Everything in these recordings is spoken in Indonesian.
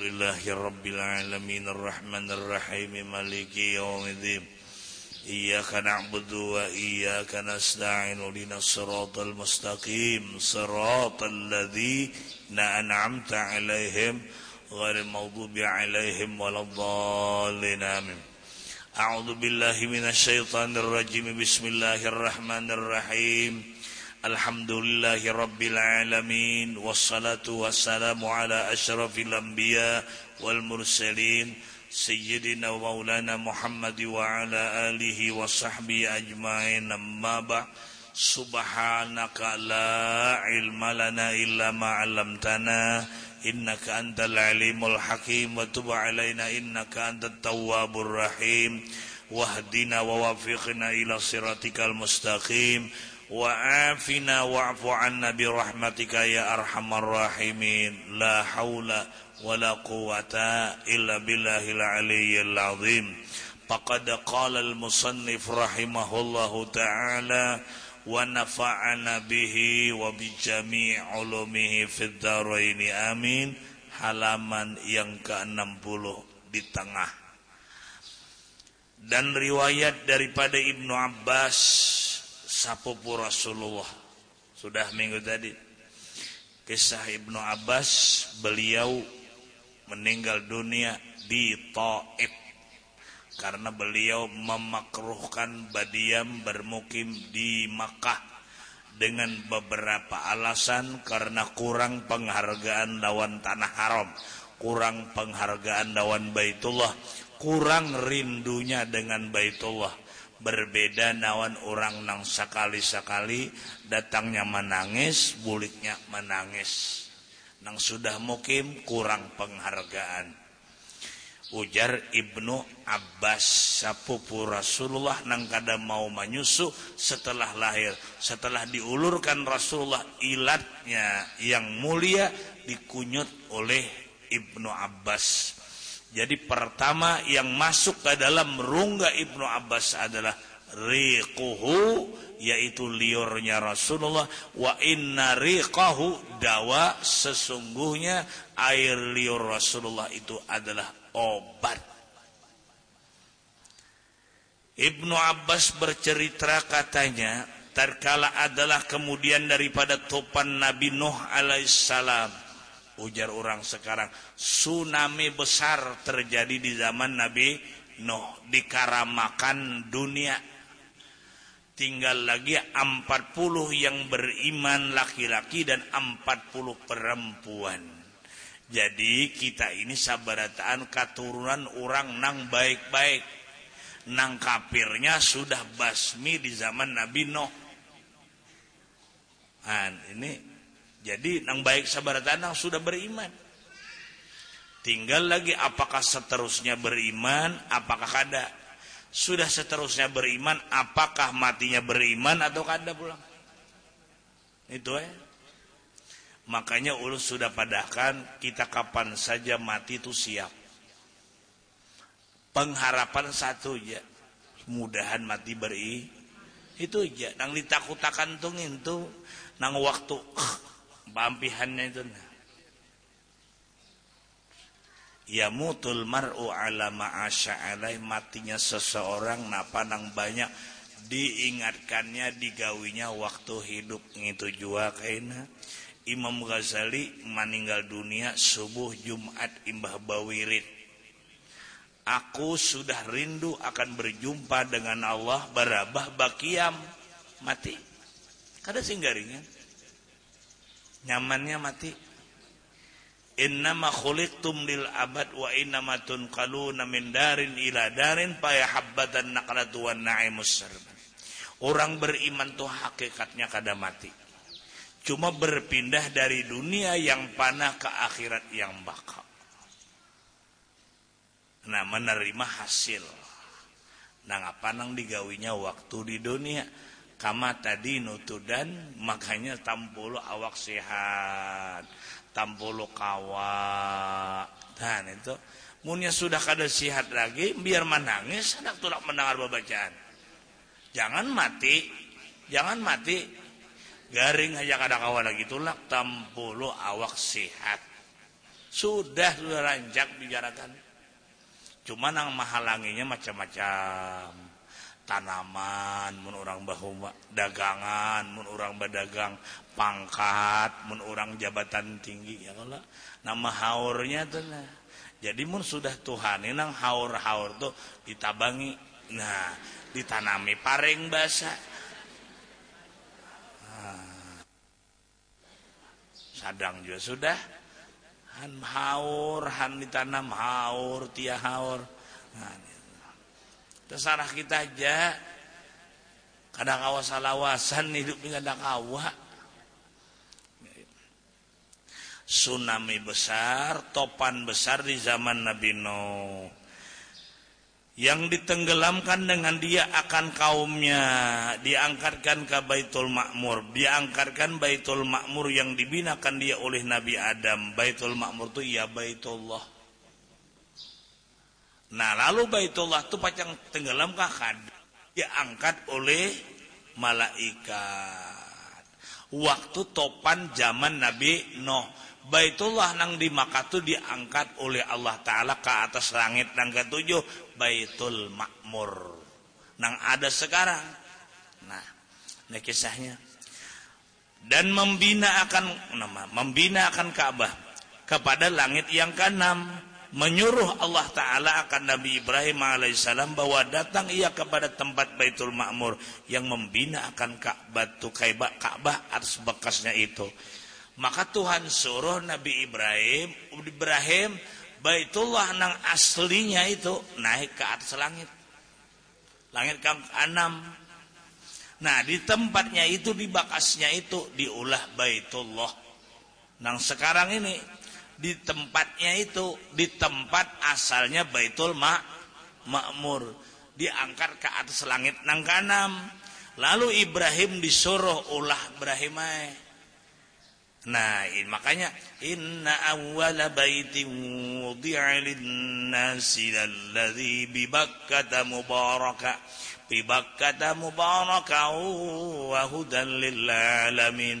لله رب العالمين الرحمن الرحيم مالك يوم الدين إياك نعبد وإياك نستعين لنا الصراط المستقيم صراط الذين أنعمت عليهم غير المغضوب عليهم ولا الضالين آمين أعوذ بالله من الشيطان الرجيم بسم الله الرحمن الرحيم الحمد لله رب العالمين والصلاة والسلام على أشرف الأنبياء والمرسلين سيدنا ومولانا محمد وعلى آله وصحبه أجمعين. أما بعد سبحانك لا علم لنا إلا ما علمتنا إنك أنت العليم الحكيم. وتب علينا إنك أنت التواب الرحيم. واهدنا ووفقنا إلى صراطك المستقيم. وعافنا واعف عنا برحمتك يا أرحم الراحمين لا حول ولا قوة إلا بالله العلي العظيم فقد قال المصنف رحمه الله تعالى ونفعنا به وبجميع علومه في الدارين آمين halaman yang ke-60 di tengah dan riwayat daripada Ibnu Abbas sapupu Rasulullah. Sudah minggu tadi. Kisah Ibnu Abbas beliau meninggal dunia di Taif. Karena beliau memakruhkan badiam bermukim di Makkah dengan beberapa alasan karena kurang penghargaan lawan tanah haram kurang penghargaan lawan Baitullah kurang rindunya dengan Baitullah berbeda nawan orang nang sekali-sekali datangnya menangis buliknya menangis. Nang sudah mukim kurang penghargaan. Ujar Ibnu Abbas sapupu Rasulullah nang kada mau menyusu setelah lahir. Setelah diulurkan Rasulullah ilatnya yang mulia dikunyut oleh Ibnu Abbas jadi pertama yang masuk ke dalam rungga Ibnu Abbas adalah riquhu yaitu liurnya Rasulullah. Wa inna riqahu dawa sesungguhnya air liur Rasulullah itu adalah obat. Ibnu Abbas bercerita katanya terkala adalah kemudian daripada topan Nabi Nuh alaihissalam ujar orang sekarang tsunami besar terjadi di zaman Nabi Nuh dikaramakan dunia. Tinggal lagi 40 yang beriman laki-laki dan 40 perempuan. Jadi kita ini sabarataan keturunan orang nang baik-baik. Nang kafirnya sudah basmi di zaman Nabi Nuh. Nah, ini jadi nang baik sabar tanang sudah beriman. Tinggal lagi apakah seterusnya beriman, apakah kada. Sudah seterusnya beriman, apakah matinya beriman atau kada pulang. Itu ya. Makanya ulus sudah padahkan kita kapan saja mati itu siap. Pengharapan satu ya. Mudahan mati beri. Itu aja. Nang ditakutakan tuh. Nang waktu Pampihannya itu Ya mutul mar'u ala ma'asya alaih matinya seseorang napa nang banyak diingatkannya digawinya waktu hidup itu jua kaina. Imam Ghazali meninggal dunia subuh Jumat imbah bawirid Aku sudah rindu akan berjumpa dengan Allah barabah bakiam mati. Kada singgaringan nyamannya mati. Innama khuliqtum lil abad wa innama tunqaluna min darin ila darin fayahabbatan naqlatu wan na'imus orang beriman tuh hakikatnya kada mati. Cuma berpindah dari dunia yang panah ke akhirat yang bakal. Nah menerima hasil. Nang apa nang digawinya waktu di dunia kama tadi nutudan makanya tampulu awak sehat. Tampulu kawa. Dan itu. Munya sudah kada sehat lagi biar menangis hendak tulak mendengar bacaan. Jangan mati jangan mati. Garing aja kada kawa lagi tulak tampulu awak sehat. Sudah sudah rancak bicarakan. Cuma nang mahalanginya macam-macam tanaman mun orang bahu dagangan mun orang berdagang pangkat mun orang jabatan tinggi ya kalau nama haurnya tuh nah. jadi mun sudah Tuhan ini nang haur-haur tuh ditabangi nah ditanami paring basah nah. sadang juga sudah han haur han ditanam haur tia haur nah, terserah kita aja. Kadang awas alawasan hidup ini kadang awak tsunami besar topan besar di zaman Nabi Nuh. Yang ditenggelamkan dengan dia akan kaumnya. Diangkatkan ke Baitul Makmur diangkatkan Baitul Makmur yang dibinakan dia oleh Nabi Adam. Baitul Makmur itu ya Baitullah nah lalu Baitullah itu pacang tenggelam kan diangkat oleh malaikat. Waktu topan zaman Nabi Nuh. Baitullah nang di Makkah itu diangkat oleh Allah Ta'ala ke atas langit nang ketujuh Baitul Makmur nang ada sekarang. Nah ini kisahnya. Dan membina akan nama membina akan Ka'bah kepada langit yang keenam menyuruh Allah Ta'ala akan Nabi Ibrahim alaihissalam bahwa datang ia kepada tempat Baitul Makmur yang membina akan Ka'bah tu Ka'bah atas bekasnya itu. Maka Tuhan suruh Nabi Ibrahim Ibrahim Baitullah nang aslinya itu naik ke atas langit. Langit ke enam. Nah di tempatnya itu di bakasnya itu diulah Baitullah. Nang sekarang ini di tempatnya itu di tempat asalnya Baitul Ma Makmur diangkat ke atas langit nang kanam lalu Ibrahim disuruh ulah Ibrahim Nah, ini, makanya inna awwala baitin wudi'a lin-nasi alladhi bi Bakkah mubaraka. Bi Bakkah mubaraka wa hudan lil alamin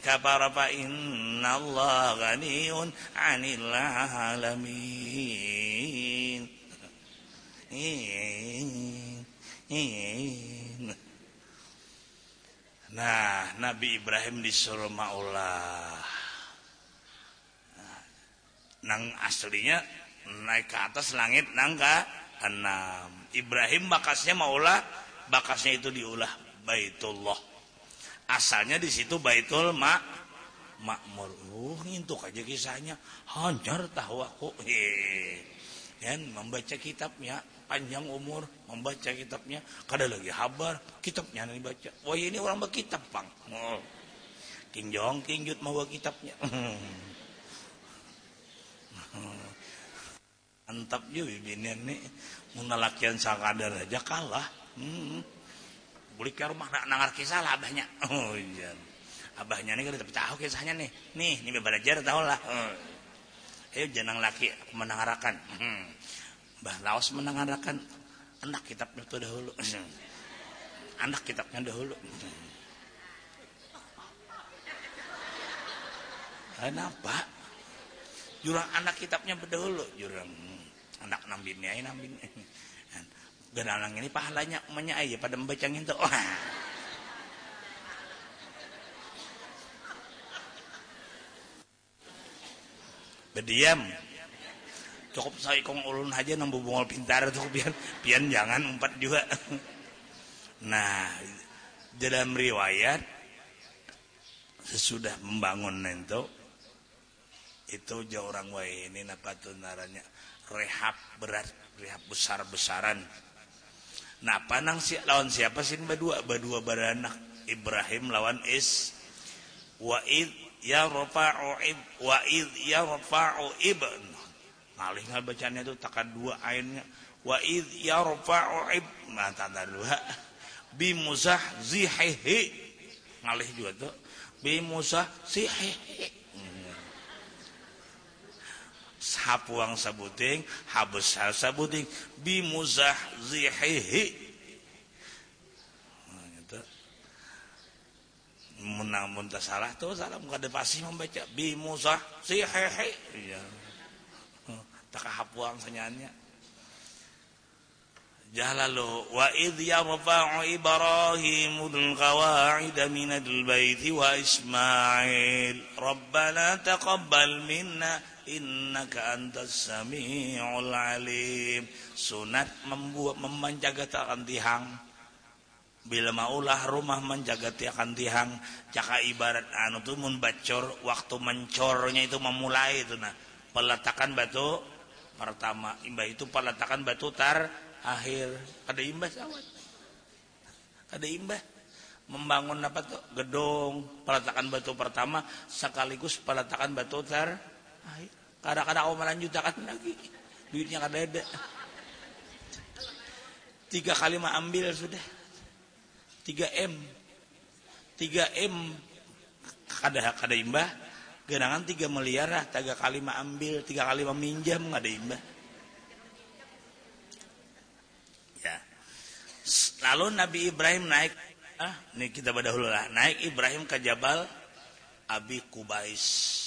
kafara fa inna Allah ghaniyun 'anil 'alamin Nah, Nabi Ibrahim disuruh maulah. Nang aslinya naik ke atas langit nang ke enam. Ibrahim bakasnya maulah, bakasnya itu diulah Baitullah. Asalnya di situ Baitul Ma Makmur. Oh, itu aja kisahnya. Hancur tahu aku. Hehehe. Kan membaca kitabnya panjang umur membaca kitabnya kada lagi habar kitabnya nih baca wah ini orang berkitab pang oh. kinjong kinjut mau kitabnya mantap juga ini nih menalakian sakadar aja kalah hmm. Boleh ke rumah nak nangar kisah lah abahnya oh iya abahnya nih kada tahu kisahnya nih nih ini belajar tahu lah oh. ayo laki menangarakan hmm. Mbah Laos menangarakan anak kitabnya itu dahulu. anak kitabnya dahulu. Kenapa? Jurang anak kitabnya berdahulu. Jurang anak nambinnya ini Genalang ini pahalanya emaknya aja pada membaca itu. Berdiam. Cukup saya kong ulun aja nang bungol pintar tuh pian pian jangan empat juga. Nah dalam riwayat sesudah membangun itu itu jauh orang wae ini napa tuh naranya rehab berat rehab besar besaran nah panang si lawan siapa sih berdua? Berdua beranak. Ibrahim lawan Is. Wa id ya rafa'u ib wa id ya rafa'u ibn ngalih ngal bacanya itu takkan dua ayatnya wa id yarfa'u ib. Nah tanda dua. Bi musah zihihi. Ngalih juga tuh. Bi musah zihihi. Sapuang sabuting habes sabuting bi musah zihihi menang muntah salah tuh salah muka pasti membaca bi musah si hehe iya. Tak hapuang senyanya. Jalalu wa id yarfa'u ibrahimul qawa'id minal baiti wa ismail. Rabbana taqabbal minna innaka antas samiul alim. Sunat membuat memanjaga takkan tihang bila maulah rumah menjaga tiakan tihang caka ibarat anu tuh mun bacor waktu mencornya itu memulai itu nah. Peletakan batu pertama. Imbah itu peletakan batu tar akhir. Ada imbah sawat? Ada imbah? Membangun apa tuh gedung. Peletakan batu pertama. Sekaligus peletakan batu tar akhir kadang-kadang kau melanjutkan lagi. Duitnya kada ada tiga kali mah ambil sudah. 3M 3M kada kada imbah. Genangan 3 miliar lah. Tiga kali ambil tiga kali meminjam nggak ada imbah. Ya. Lalu Nabi Ibrahim naik ah ini kita lah naik Ibrahim ke Jabal Abi Kubais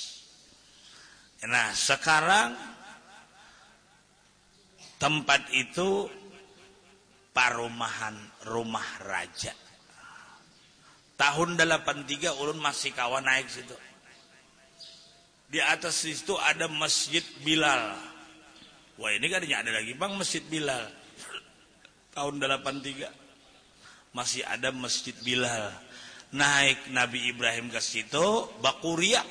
nah sekarang tempat itu parumahan rumah raja. Tahun 83 ulun masih kawan naik situ. Di atas situ ada masjid Bilal. Wah ini kan ada lagi bang masjid Bilal. Tahun 83 masih ada masjid Bilal. Naik Nabi Ibrahim ke situ bakuria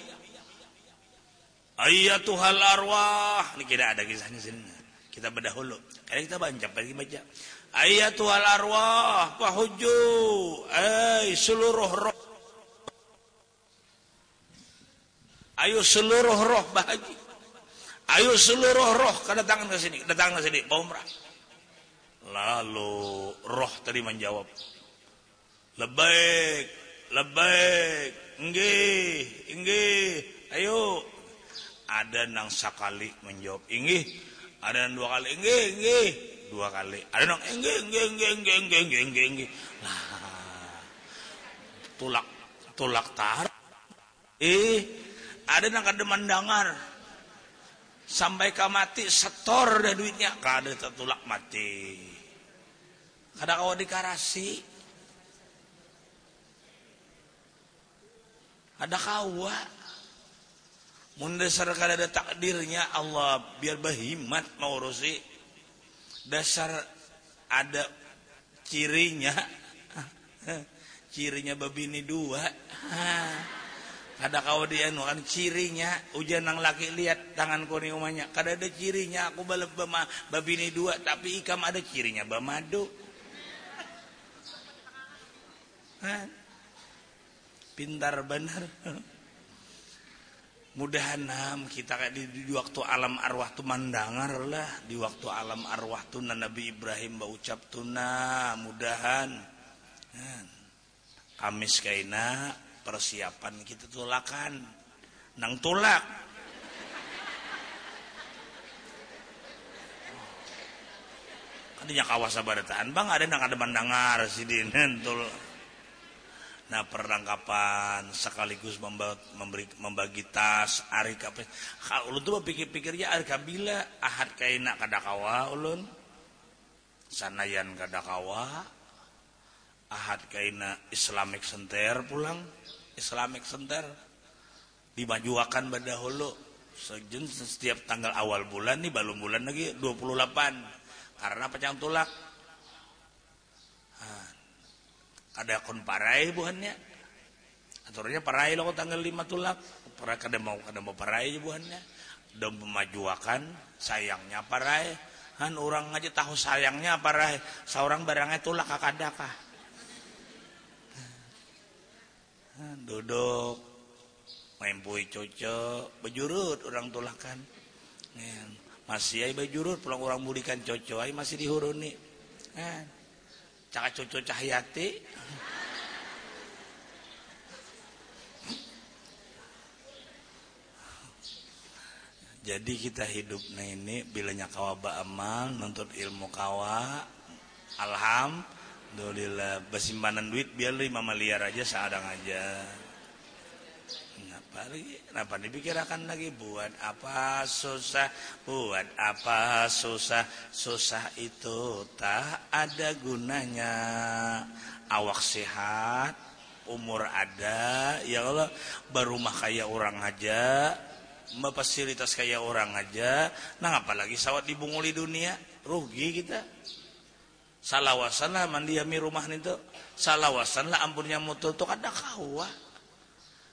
Ayatul arwah. Ini kira ada kisahnya sini. Kita berdahulu. Karena kita baca pergi baca. Ayatul arwah. Fahuju ay seluruh roh. Ayo seluruh roh bahagia. Ayo seluruh roh. Kedatangan ke sini. Datang ke sini. Umrah. Lalu roh tadi menjawab. Lebaik lebaik enggih enggih ayo ada nang sakali menjawab inggih. Ada nang dua kali enggih enggih dua kali ada enggak enggak enggak enggak enggak enggak enggak enggak nah tulak tulak tar. Eh ada nang kada mandangar. Sampai ke mati setor dah duitnya. Kada tulak mati. Kada kau dikarasi. Ada kawa mun dasar kada ada takdirnya Allah biar bahimat mau urusi dasar ada cirinya. Cirinya babini dua. Ada kau dia kan cirinya. Ujian nang laki lihat tangan koni umanya. Kada ada cirinya aku balap bama babini dua tapi ikam ada cirinya bamadu. Pintar benar mudahan kita di, waktu alam arwah tu mandangar lah. Di waktu alam arwah tu Nabi Ibrahim ba ucap tuna mudahan. Kan. kamis kaina persiapan kita tulakan nang tulak Kadinya kawas tahan bang ada nang ada mandangar sidin tul Nah perlengkapan sekaligus memberi, membagi tas ari kape. Ulun tuh pikir-pikirnya ari kabila ahad kaina kadakawa ulun. Sanayan kadakawa. Ahad kaina Islamic Center pulang. Islamic Center dimajuakan badahulu sejun setiap tanggal awal bulan nih balum bulan lagi 28 karena pecang tulak ada kon parai buhannya. Aturannya parai lo tanggal lima tulak. Para kada mau kada mau parai buhannya. Dan memajuakan sayangnya parai. Kan orang aja tahu sayangnya parai. Seorang barangnya tulak kakadakah duduk main pui cocok bejurut orang tulakan. Masih ay bajurur pulang orang budikan coco ay masih dihuruni. Eh, caka coco cahyati jadi kita hidup nah ini bilanya kawa amal nuntut ilmu kawa. Alhamdulillah besimpanan duit biar lima miliar aja seadang aja lagi kenapa dipikirkan lagi? Buat apa susah? Buat apa susah? Susah itu tak ada gunanya. Awak sehat umur ada ya Allah. Barumah kayak orang aja fasilitas kayak orang aja. Nah apalagi sawat dibunguli dunia? Rugi kita. Salawasan lah mandiami rumah itu salawasan lah ampunnya mutu tuh ada kawah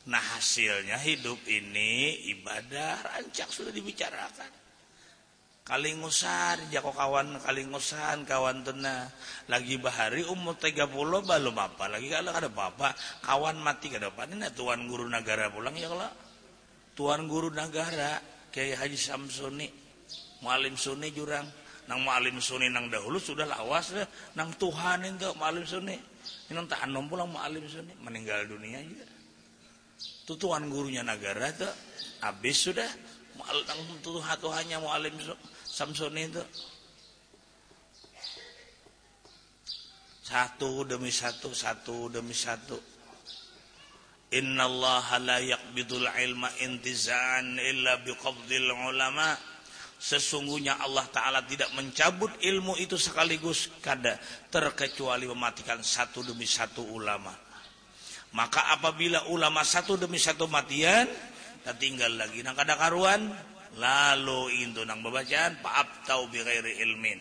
Nah hasilnya hidup ini ibadah rancak sudah dibicarakan. Kalingusan, jako kawan kalingusan, kawan tena lagi bahari umur 30 belum apa lagi. Kalau ada apa kawan mati ke depan. Ini tuan guru negara pulang ya kalau. Tuan guru negara kayak Haji Samsuni mualim Suni jurang. Nang mualim Suni nang dahulu sudah lawas deh nang Tuhan itu mualim Suni ini nang tak pulang mualim Suni meninggal dunia juga tuan gurunya negara tuh habis sudah. Tuh hanya mualim Samson itu. Satu demi satu satu demi satu. Innallaha la yaqbidul ilma intizan illa biqabdil ulama. Sesungguhnya Allah taala tidak mencabut ilmu itu sekaligus kada terkecuali mematikan satu demi satu ulama maka apabila ulama satu demi satu matian tak tinggal lagi nang kada karuan lalu itu nang bacaan paap tau bi ilmin.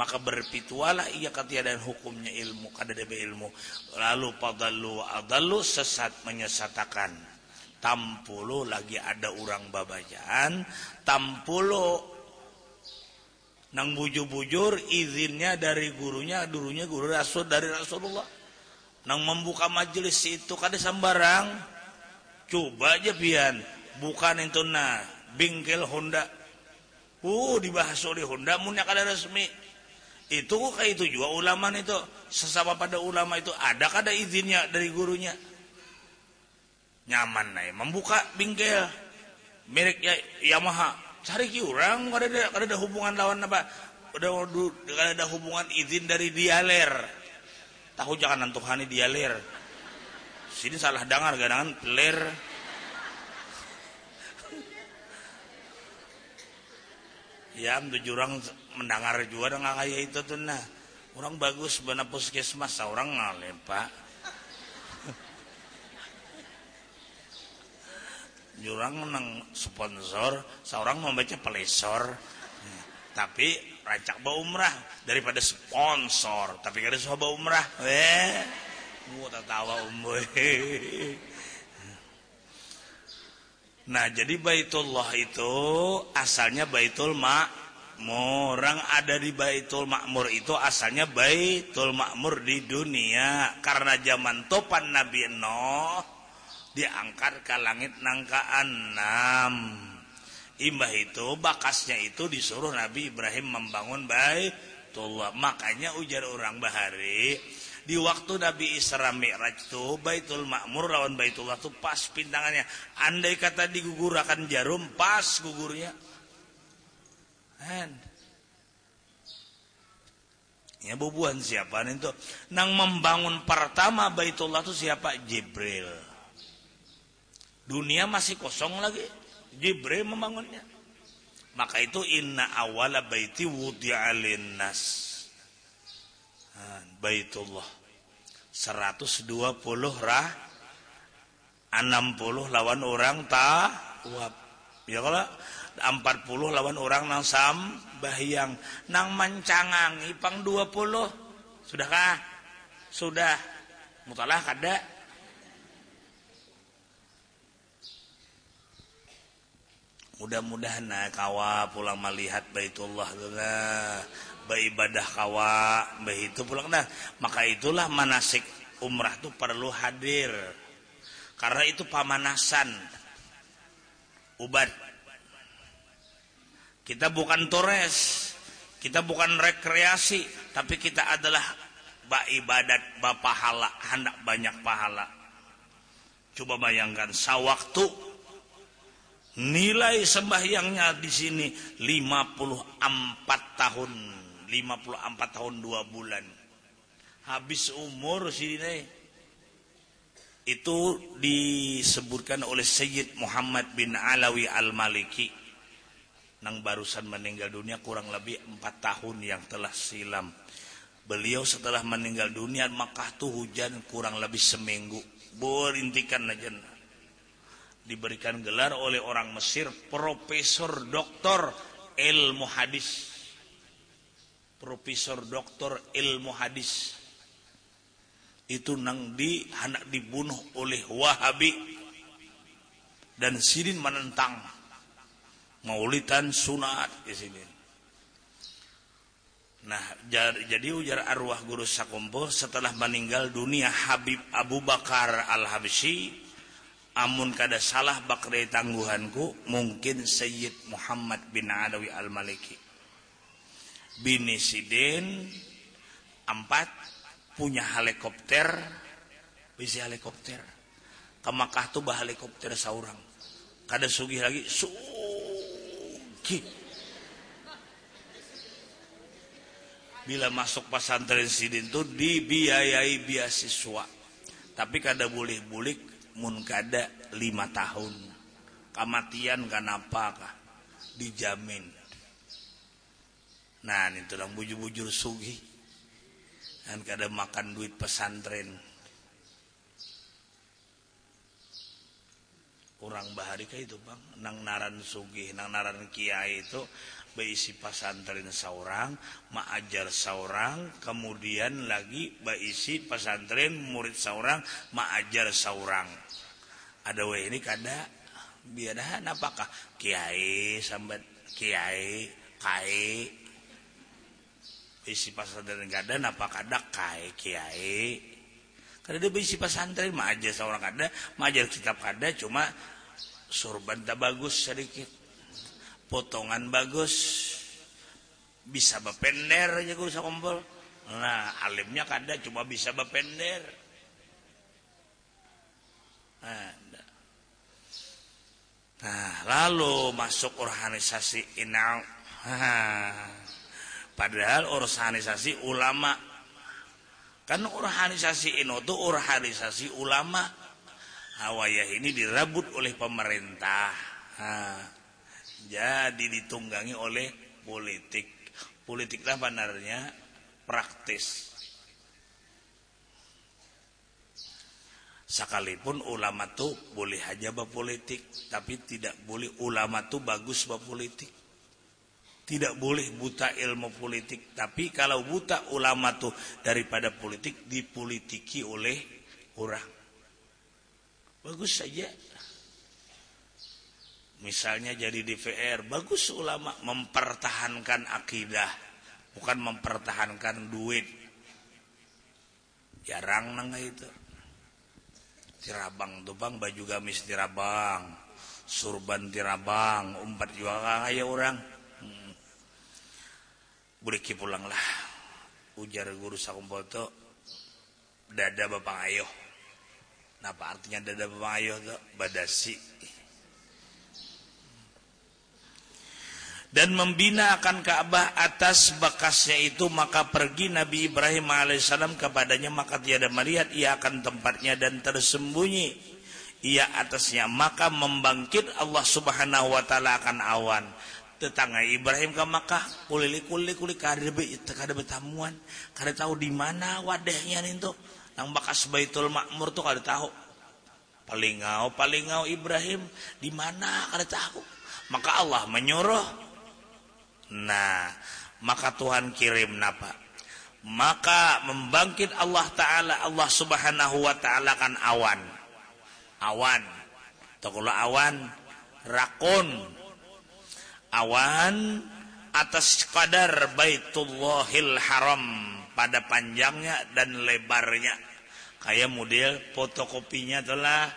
Maka berpitualah ia ketiadaan hukumnya ilmu kada ada ilmu. Lalu padallu adallu sesat menyesatakan. Tampulo lagi ada orang babajaan tampulo nang bujur-bujur izinnya dari gurunya gurunya guru rasul dari Rasulullah nang membuka majelis itu kada sembarang. Coba aja pian. Bukan itu nah bingkel Honda. Uh dibahas oleh Honda munya kada resmi. Itu kayak itu juga ulama itu. Sesama pada ulama itu ada kada izinnya dari gurunya? Nyaman nih membuka bingkel merek ya Yamaha. Cari ki orang kada ada kada ada hubungan lawan apa? Udah kada ada hubungan izin dari dialer tahu jangan nantuhani dia ler sini salah dengar ganangan ler ya tujuh orang mendengar juga dengan kayak itu tuh nah. Orang bagus benar puskesmas orang ngalem pak. Jurang menang sponsor seorang membaca pelesor. Tapi rancak bau umrah daripada sponsor. Tapi kada suka bau umrah eh mau tawa umboy nah jadi baitullah itu asalnya baitul makmur. Orang ada di baitul makmur itu asalnya baitul makmur di dunia. Karena zaman topan Nabi Nuh diangkat ke langit nangka enam Imbah itu bakasnya itu disuruh Nabi Ibrahim membangun Baitullah. Makanya ujar orang Bahari di waktu Nabi Isra Mi'raj itu Baitul Makmur lawan Baitullah itu pas pintangannya. Andai kata digugurakan jarum pas gugurnya. And Ya bubuan siapa itu? Nang membangun pertama Baitullah itu siapa? Jibril. Dunia masih kosong lagi. Jibril membangunnya. Maka itu inna awala baiti wudi'a linnas. Baitullah. 120 rah 60 lawan orang tawab. Ya kalau 40 lawan orang nang sam bahyang nang mancangang ipang 20 sudahkah sudah mutalah kada mudah-mudahan nah kawa pulang melihat baitullah nah beribadah kawa baik itu pulang nah. Maka itulah manasik umrah itu perlu hadir. Karena itu pamanasan. Ubat. Kita bukan tores kita bukan rekreasi tapi kita adalah bak ibadat bak pahala hendak banyak pahala. Coba bayangkan sawaktu nilai sembahyangnya di sini 54 tahun 54 tahun 2 bulan habis umur sini itu disebutkan oleh Sayyid Muhammad bin Alawi Al-Maliki nang barusan meninggal dunia kurang lebih empat tahun yang telah silam. Beliau setelah meninggal dunia maka tuh hujan kurang lebih seminggu. Berintikan aja. Diberikan gelar oleh orang Mesir Profesor Doktor ilmu hadis. Profesor Doktor ilmu hadis. Itu nang di anak dibunuh oleh Wahabi dan Sirin menentang maulidan sunat di sini. Nah, jadi ujar arwah guru sakumpul setelah meninggal dunia Habib Abu Bakar Al-Habsyi amun kada salah bakri tangguhanku mungkin Sayyid Muhammad bin Adawi Al-Maliki. Bini Sidin empat punya helikopter bisa helikopter. Ke Makkah tuh bah helikopter seorang kada sugih lagi su Bila masuk pesantren sidin itu dibiayai beasiswa. Tapi kada boleh bulik mun kada lima tahun. Kematian kenapa kah? Dijamin. Nah ini tulang bujur-bujur sugi. Dan kada makan duit pesantren. orang baharika itu bang nang naran sugih nang naran kiai itu beisi pesantren seorang maajar seorang kemudian lagi beisi pesantren murid seorang maajar seorang. Ada weh ini kada? Biadahan apakah kiai sambat kiai kai beisi pesantren kada apa kada kai kiai? Kada dia beisi pesantren maajar seorang kada maajar kitab kada cuma sorban tak bagus sedikit potongan bagus. Bisa bepender aja gue bisa kumpul. Nah alimnya kada cuma bisa bepender. Nah, nah lalu masuk organisasi inau. Nah, padahal organisasi ulama. Kan organisasi ini tuh organisasi ulama. Hawayah ini dirabut oleh pemerintah. Ha. Jadi ditunggangi oleh politik. Politiklah benarnya praktis. Sekalipun ulama tuh boleh aja berpolitik, tapi tidak boleh ulama tuh bagus berpolitik. Tidak boleh buta ilmu politik, tapi kalau buta ulama tuh daripada politik dipolitiki oleh orang. Bagus saja. Misalnya jadi DPR, bagus ulama mempertahankan akidah, bukan mempertahankan duit. Jarang nang itu. Tirabang tuh bang, baju gamis tirabang, surban tirabang, umpat juga kaya orang. Hmm. Buriki pulang lah. Ujar guru sakumpoto, dada bapak ayo. Apa artinya dada bayo badasi dan membina akan Ka'bah atas bekasnya itu maka pergi Nabi Ibrahim alaihissalam kepadanya maka tiada melihat ia akan tempatnya dan tersembunyi ia atasnya maka membangkit Allah Subhanahu wa taala akan awan tetangga Ibrahim ke Makkah kulilik kulilik kulilik kada kada betamuan kada tahu di mana wadahnya nih tuh yang bakas Baitul Makmur tuh kada tahu. Paling ngau, paling ngau Ibrahim di mana kada tahu. Maka Allah menyuruh. Nah, maka Tuhan kirim napa? Maka membangkit Allah Ta'ala Allah Subhanahu Wa Ta'ala kan awan. Awan. Kalau awan Rakun. Awan Atas kadar Baitullahil Haram Pada panjangnya dan lebarnya. Kayak model fotokopinya telah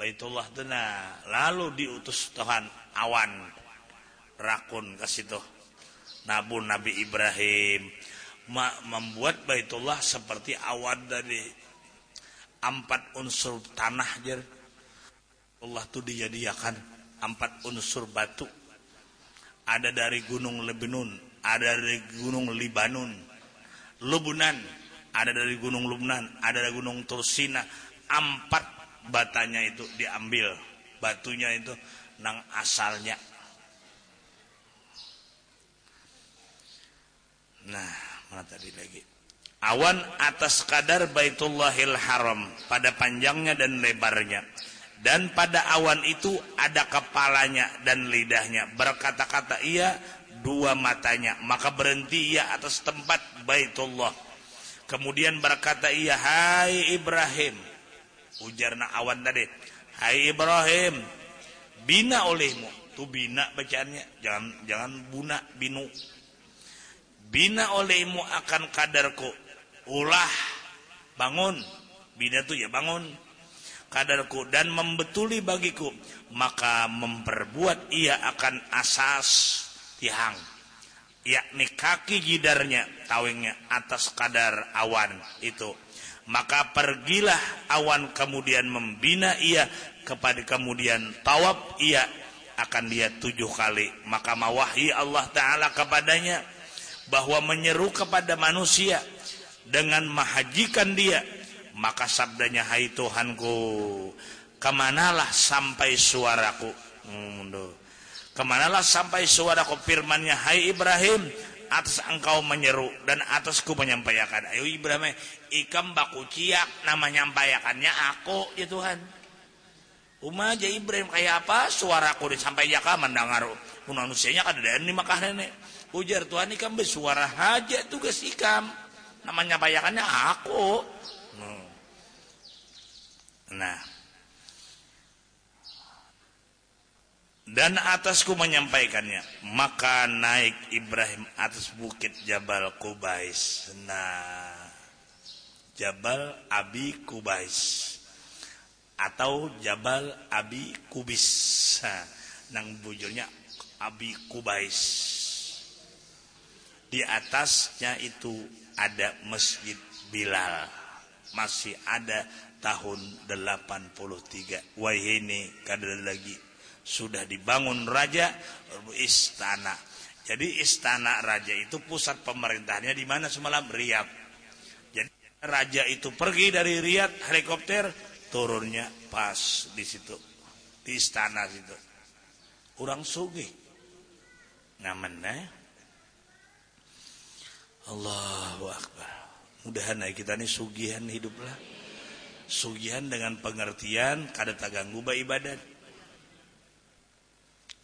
Baitullah telah. Lalu diutus Tuhan awan rakun ke situ. Nabun Nabi Ibrahim. Ma, membuat Baitullah seperti awan dari empat unsur tanah jer. Allah tuh dijadikan empat unsur batu. Ada dari gunung Lebanon ada dari gunung Libanon Lubunan ada dari gunung Lubnan ada dari gunung Tursina. Empat batanya itu diambil. Batunya itu nang asalnya nah mana tadi lagi? Awan atas kadar Baitullahil Haram pada panjangnya dan lebarnya. Dan pada awan itu ada kepalanya dan lidahnya. Berkata-kata ia dua matanya. Maka berhenti ia atas tempat Baitullah. Kemudian berkata ia hai Ibrahim. Ujarna awan tadi hai Ibrahim bina olehmu. Tu bina bacaannya. Jangan jangan buna binu bina olehmu akan kadarku. Ulah bangun. Bina tuh ya bangun. Kadarku dan membetuli bagiku maka memperbuat ia akan asas tihang. Yakni kaki jidarnya tawingnya atas kadar awan itu. Maka pergilah awan kemudian membina ia kepada kemudian tawab ia. Akan dia tujuh kali. Maka mawahi Allah Ta'ala kepadanya bahwa menyeru kepada manusia dengan mahajikan dia maka sabdanya hai Tuhanku ke manalah sampai suaraku? Hmm, ke manalah sampai suaraku? Firmannya hai Ibrahim atas engkau menyeru dan atasku menyampaikan. Ayo Ibrahim ikam baku ciak nama nyampaikannya aku ya Tuhan. Uma aja Ibrahim kayak apa suaraku? Disampai jaka mendengar manusianya kan ada ini makah nenek ujar Tuhan ikam bersuara aja tugas ikam namanya nyampaikannya aku Nah. Dan atasku menyampaikannya. Maka naik Ibrahim atas bukit Jabal Kubais. Nah. Jabal Abi Kubais. Atau Jabal Abi Kubis. Nah, nang bujurnya Abi Kubais. Di atasnya itu ada Masjid Bilal. Masih ada tahun 83 wahini kadar lagi. Sudah dibangun raja istana. Jadi istana raja itu pusat pemerintahannya di mana semalam? Riyadh. Jadi raja itu pergi dari Riyadh helikopter turunnya pas di situ. Di istana situ. Orang sugi ngamen eh? Allahu Akbar. Mudahan kita ini sugihan hiduplah sugihan dengan pengertian kada taganggu ba ibadat.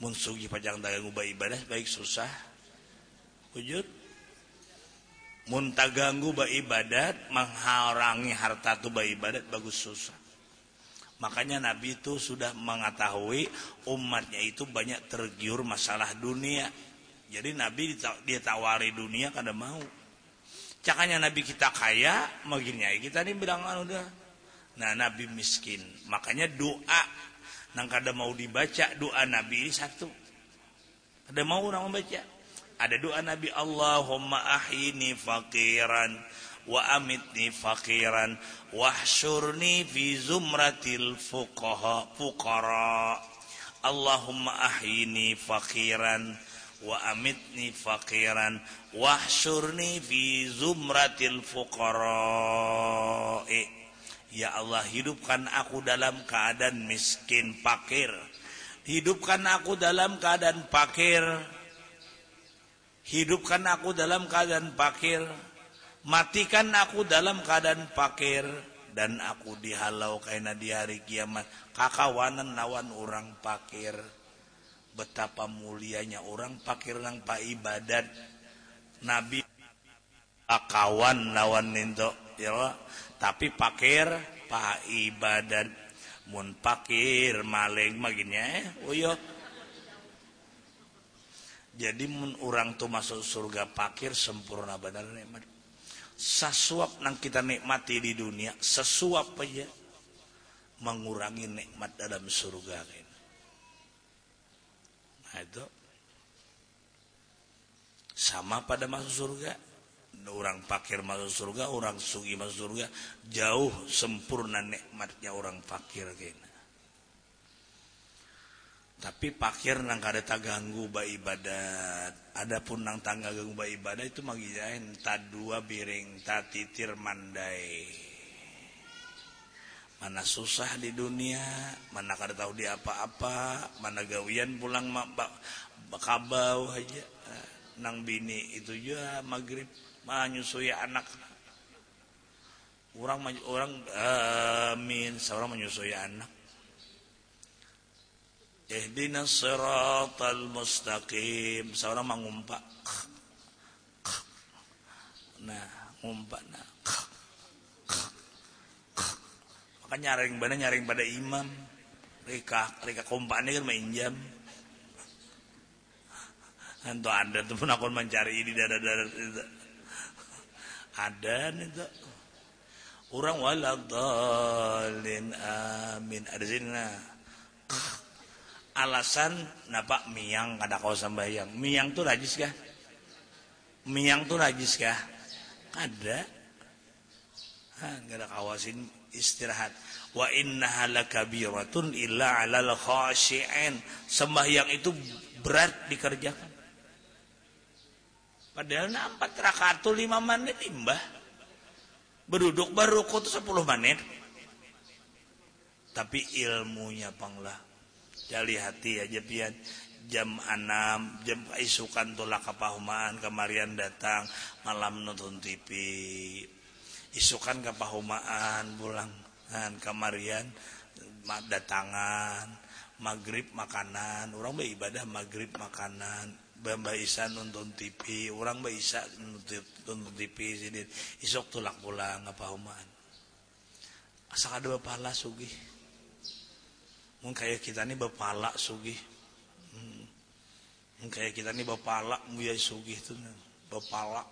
Mun sugi pajang taganggu ba ibadat baik susah wujud. Mun taganggu ba ibadat harta tu ba ibadat bagus susah. Makanya Nabi itu sudah mengetahui umatnya itu banyak tergiur masalah dunia jadi Nabi dia tawari dunia kada mau. Cakanya Nabi kita kaya maginya kita ini bilang udah Nah Nabi miskin. Makanya doa Nang kada mau dibaca doa Nabi ini satu. Ada mau orang membaca. Ada doa Nabi Allahumma ahini fakiran Wa amitni fakiran Wahsyurni fi zumratil fuqaha fuqara. Allahumma ahini fakiran wa amitni fakiran wahsyurni fi zumratil fuqara Ya Allah hidupkan aku dalam keadaan miskin pakir Hidupkan aku dalam keadaan pakir Hidupkan aku dalam keadaan pakir Matikan aku dalam keadaan pakir Dan aku dihalau karena di hari kiamat. Kakawanan lawan orang pakir Betapa mulianya orang pakir nang pak ibadat. Nabi kawan lawan ninto ya tapi pakir pak ibadat. Mun pakir maling maginya oh iya jadi mun orang tuh masuk surga pakir sempurna benar nikmat. Sesuap nang kita nikmati di dunia sesuap aja mengurangi nikmat dalam surga itu. Sama pada masuk surga. Orang fakir masuk surga orang sugi masuk surga. Jauh sempurna nikmatnya orang fakir kayaknya tapi fakir nang kada ganggu ba ibadat. Adapun nang tangga ganggu ba ibadat itu magijain ta dua biring ta titir mandai mana susah di dunia mana kada tahu di apa-apa mana gawian pulang mak bakabau aja nang bini itu juga maghrib menyusui anak orang orang amin seorang menyusui anak Ihdina siratal mustaqim. Seorang mengumpak. Nah, ngumpak nah. Maka nyaring pada nyaring pada imam. Rika, rika kompak ini kan mainjam. Hantu ada tuh aku mencari ini dada-dada itu. Ada nih tuh. Orang waladhalin amin. Ada sini nah alasan napa miang kada kau sembahyang miang tuh rajis kah miang tuh rajis kah ada nggak ada kawasin istirahat. Wa inna lakabiratun illa alal khashi'in. Sembahyang itu berat dikerjakan. Padahal empat rakaat tuh lima menit imbah. Berduduk baru tuh sepuluh menit. Tapi ilmunya panglah jali hati aja pian. Jam 6 jam isukan tolak kepahumaan kemarian datang. Malam nonton TV isukan kepahumaan pulang kan kemarian datangan maghrib makanan. Orang beribadah maghrib makanan. Bamba Isa nonton TV orang Mbak Isa nonton TV sini. Isok tulak pulang kepahumaan. Asal ada pahala sugih mungkin kayak kita ini bapala sugih hmm. kayak kita ini bapala muya sugih itu bapala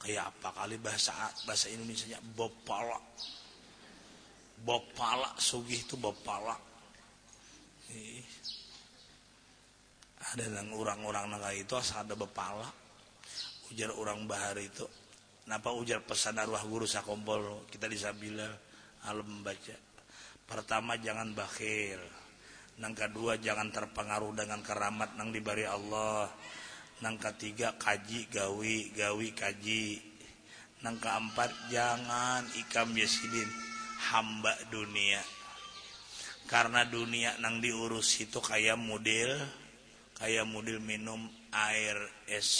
kayak apa kali bahasa bahasa Indonesia nya bapala bapala sugih itu bapala ada yang orang-orang naga itu asal ada bapala ujar orang bahar itu. Kenapa ujar pesan arwah guru sakompol? Kita disabila alam baca. Pertama jangan bakhil. Nang kedua jangan terpengaruh dengan keramat nang diberi Allah. Nang ketiga kaji gawi gawi kaji. Nang keempat jangan ikam yasidin hamba dunia. Karena dunia nang diurus itu kayak model kayak model minum air es.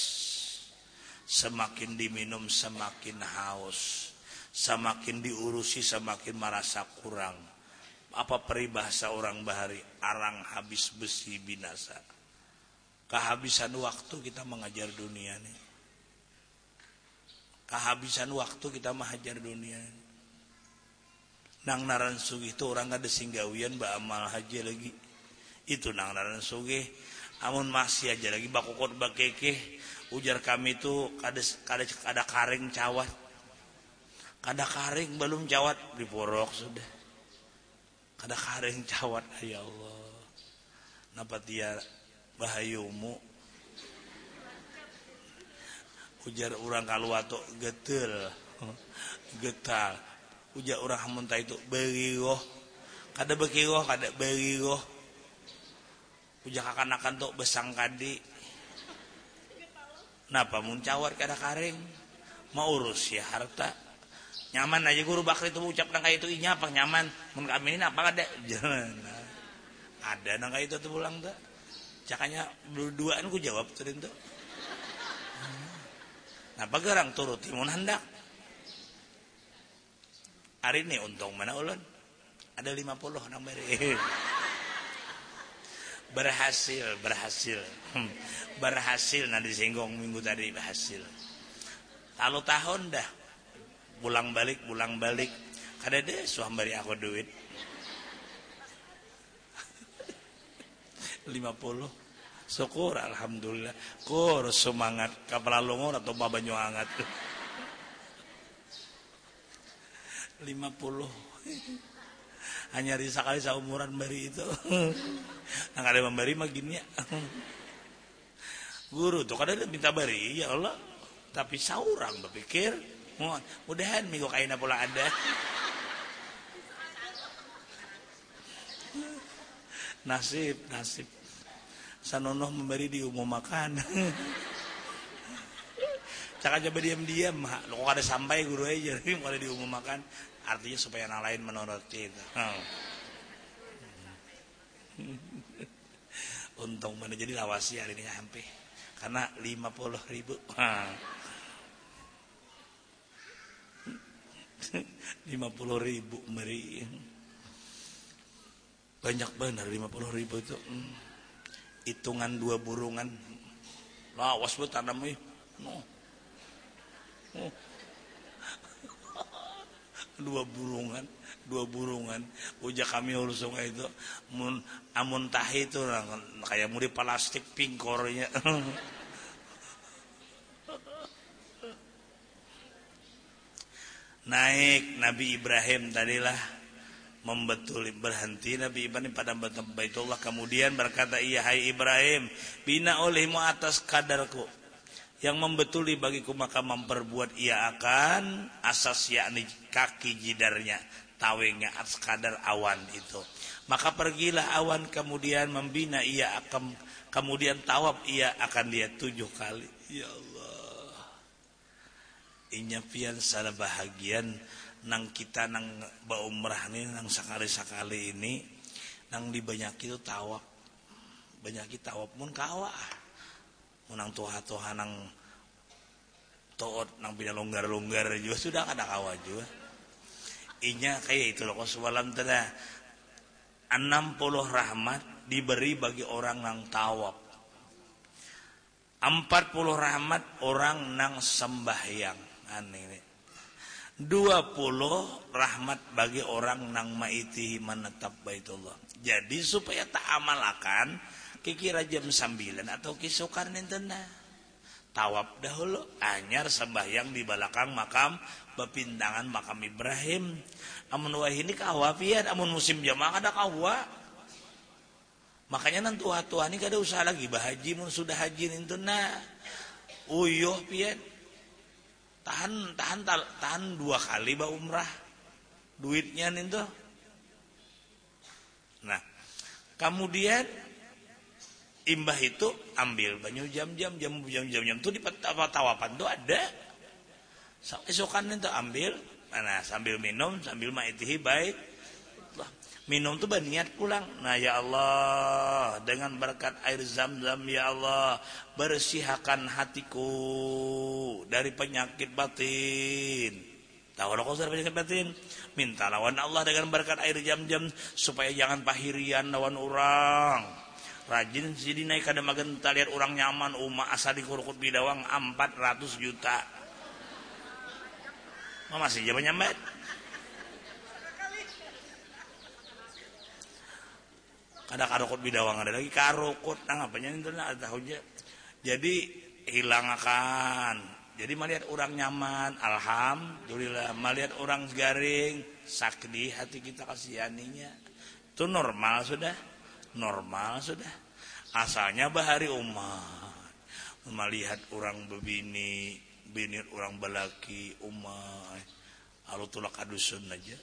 Semakin diminum semakin haus. Semakin diurusi semakin merasa kurang apa peribahasa orang bahari arang habis besi binasa kehabisan waktu kita mengajar dunia nih. Kehabisan waktu kita mengajar dunia nang naran sugi itu orang ada singgawian ba amal haji lagi. Itu nang naran sugi amun masih aja lagi bakokot bakeke ujar kami itu kada kada kada karing cawat. Kada karing belum cawat di porok sudah. Kada karing cawat ya Allah. Napa dia bahayumu ujar orang kaluato getel. Getal. Ujar orang muntah itu beriroh. Kada beriroh kada beriroh. Ujar kakanakan tuh besang kadi. Napa muncawar kada karing mau urus ya harta. Nyaman aja guru bakri itu ucap nang itu inya apa nyaman? Mun kami ini apa ada jangan ada nang itu tuh pulang tuh cakanya berduaan ku jawab tuh. Itu nah gerang turut timun hendak hari ini untung mana ulun? Ada 50 nang beri berhasil berhasil. Berhasil nanti singgung minggu tadi berhasil. Lalu tahun dah. Pulang balik pulang balik. Kada deh beri aku duit 50 syukur alhamdulillah. Kur semangat. Kapal longor atau babanyo hangat 50 hanya di sekali seumuran beri itu. Nang ada memberi mah gini ya. Guru tuh kadang minta beri ya Allah. Tapi saurang berpikir mudahan minggu kaina pula ada. Nasib nasib sanono memberi di umum makan. Cak aja berdiam-diam lo ada sampai guru aja kalau ada di umum makan. Artinya supaya yang lain menurut kita. Oh. untung mana jadi lawasi hari ini sampai. Karena 50 ribu lima puluh ribu meri. Banyak benar lima puluh ribu itu hitungan dua burungan. Lawas buat tanam no. oh. dua burungan dua burungan. Ujak kami urus sungai itu. Mun amun tahi itu kayak muri plastik pingkornya. Naik Nabi Ibrahim tadilah membetuli berhenti Nabi Ibrahim pada Baitullah. Kemudian berkata iya hai Ibrahim bina olehmu atas kadarku. Yang membetuli bagiku maka memperbuat ia akan asas yakni kaki jidarnya tawengnya atas kadar awan itu. Maka pergilah awan kemudian membina ia akan kemudian tawab ia akan dia tujuh kali. Ya Allah. Inya pian salah bahagian nang kita nang umrah ini nang sakali-sakali ini nang dibanyak itu tawab banyak tawab pun kawah menang tuha-tuha nang toot nang bina longgar-longgar juga sudah ada kawa juga. Inya kayak itu loh semalam telah 60 rahmat diberi bagi orang nang tawab 40 rahmat orang nang sembahyang. Aneh 20 rahmat bagi orang nang maiti menetap baitullah. Jadi supaya tak amalkan kikira jam 9 atau kisukan nintena tawab dahulu anyar sembahyang di belakang makam bepindangan makam Ibrahim. Amun wah ini kawafian amun musim jamaah ada kawa makanya nanti tua tua ini kada usah lagi bahaji mun sudah haji itu nah. Uyuh pian tahan tahan tahan dua kali bah umrah. Duitnya itu nah kemudian imbah itu ambil banyak jam-jam jam jam-jam jam itu di tawapan tuh ada. Esokan itu ambil. Nah sambil minum sambil maitihi baik minum tuh berniat pulang. Nah ya Allah dengan berkat air zam-zam ya Allah bersihkan hatiku dari penyakit batin. Tahu kau dari penyakit batin? Minta lawan Allah dengan berkat air jam-jam supaya jangan pahirian lawan orang. Rajin jadi naik kada magen lihat orang nyaman. Umma asa di kurukut bidawang 400 juta. Mama masih jaman nyambat kada karukut bidawang ada lagi karukut. Nah apanya itu nah ada hujah jadi hilang akan. Jadi melihat orang nyaman alhamdulillah. Melihat orang garing sakit hati kita kasihaninya. Itu normal sudah. Normal sudah. Asalnya bahari umat. Melihat orang bebini bini orang balaki umat. Lalu tulak adusun aja.